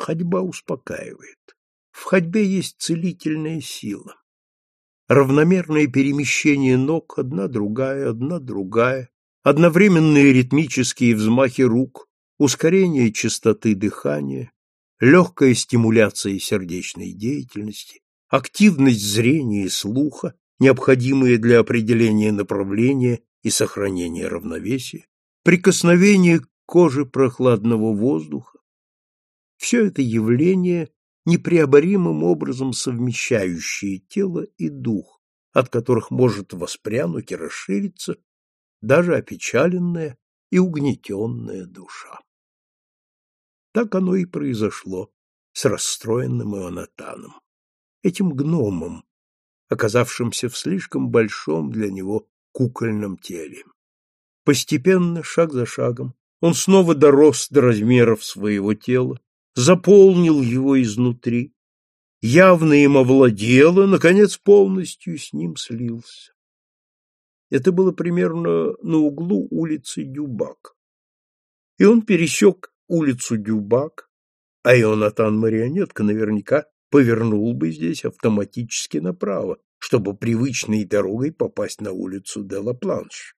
Ходьба успокаивает. В ходьбе есть целительная сила. Равномерное перемещение ног, одна другая, одна другая, одновременные ритмические взмахи рук, ускорение частоты дыхания, легкая стимуляция сердечной деятельности, активность зрения и слуха, необходимые для определения направления и сохранения равновесия, прикосновение к коже прохладного воздуха, все это явление, непреоборимым образом совмещающее тело и дух, от которых может воспрянуть и расшириться даже опечаленная и угнетенная душа. Так оно и произошло с расстроенным Ионатаном, этим гномом, оказавшимся в слишком большом для него кукольном теле. Постепенно, шаг за шагом, он снова дорос до размеров своего тела, заполнил его изнутри, явно им овладел и, наконец, полностью с ним слился. Это было примерно на углу улицы Дюбак. И он пересек улицу Дюбак, а Ионатан Марионетка наверняка повернул бы здесь автоматически направо, чтобы привычной дорогой попасть на улицу Делапланш.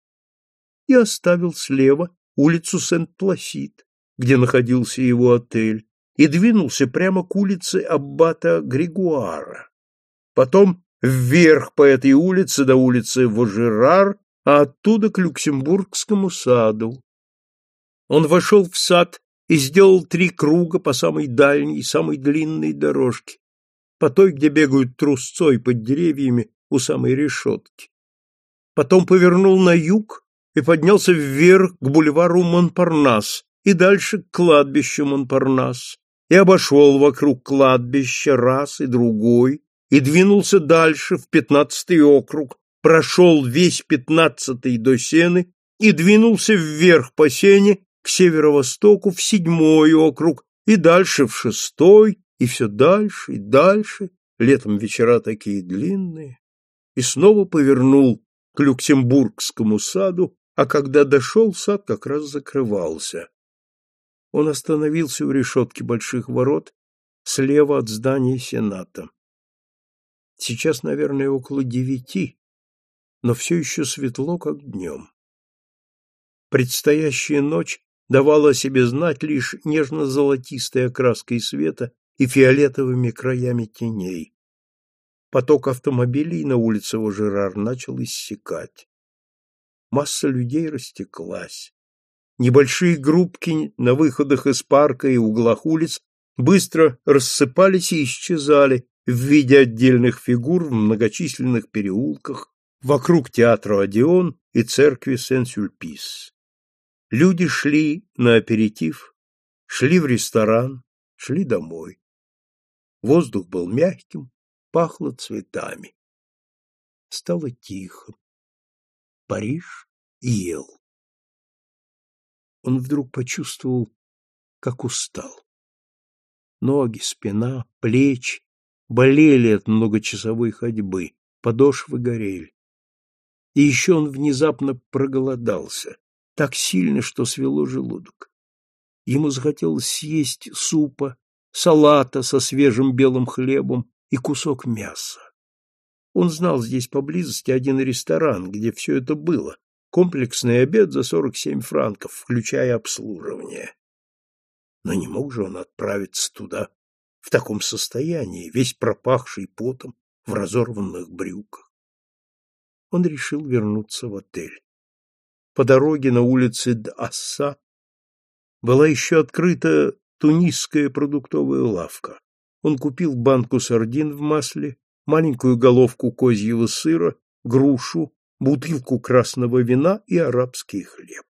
И оставил слева улицу Сент-Пласид, где находился его отель, и двинулся прямо к улице аббата Григуара. Потом вверх по этой улице до улицы Вожерар, а оттуда к Люксембургскому саду. Он вошел в сад и сделал три круга по самой дальней, и самой длинной дорожке, по той, где бегают трусцой под деревьями у самой решетки. Потом повернул на юг и поднялся вверх к бульвару Монпарнас, и дальше к кладбищу Монпарнас, и обошел вокруг кладбища раз и другой, и двинулся дальше в пятнадцатый округ, прошел весь пятнадцатый до Сены и двинулся вверх по Сене к северо-востоку в седьмой округ и дальше в шестой, и все дальше и дальше, летом вечера такие длинные, и снова повернул к Люксембургскому саду, а когда дошел, сад как раз закрывался он остановился у решетки больших ворот слева от здания Сената. Сейчас, наверное, около девяти, но все еще светло, как днем. Предстоящая ночь давала о себе знать лишь нежно-золотистой окраской света и фиолетовыми краями теней. Поток автомобилей на улице Ожерар начал иссякать. Масса людей растеклась. Небольшие группки на выходах из парка и углах улиц быстро рассыпались и исчезали в виде отдельных фигур в многочисленных переулках вокруг театра Одеон и церкви Сен-Сюльпис. Люди шли на аперитив, шли в ресторан, шли домой. Воздух был мягким, пахло цветами. Стало тихо. Париж ел он вдруг почувствовал, как устал. Ноги, спина, плечи болели от многочасовой ходьбы, подошвы горели. И еще он внезапно проголодался, так сильно, что свело желудок. Ему захотелось съесть супа, салата со свежим белым хлебом и кусок мяса. Он знал здесь поблизости один ресторан, где все это было, комплексный обед за 47 франков, включая обслуживание. Но не мог же он отправиться туда в таком состоянии, весь пропахший потом, в разорванных брюках. Он решил вернуться в отель. По дороге на улице Д'Асса была еще открыта тунисская продуктовая лавка. Он купил банку сардин в масле, маленькую головку козьего сыра, грушу, бутылку красного вина и арабский хлеб.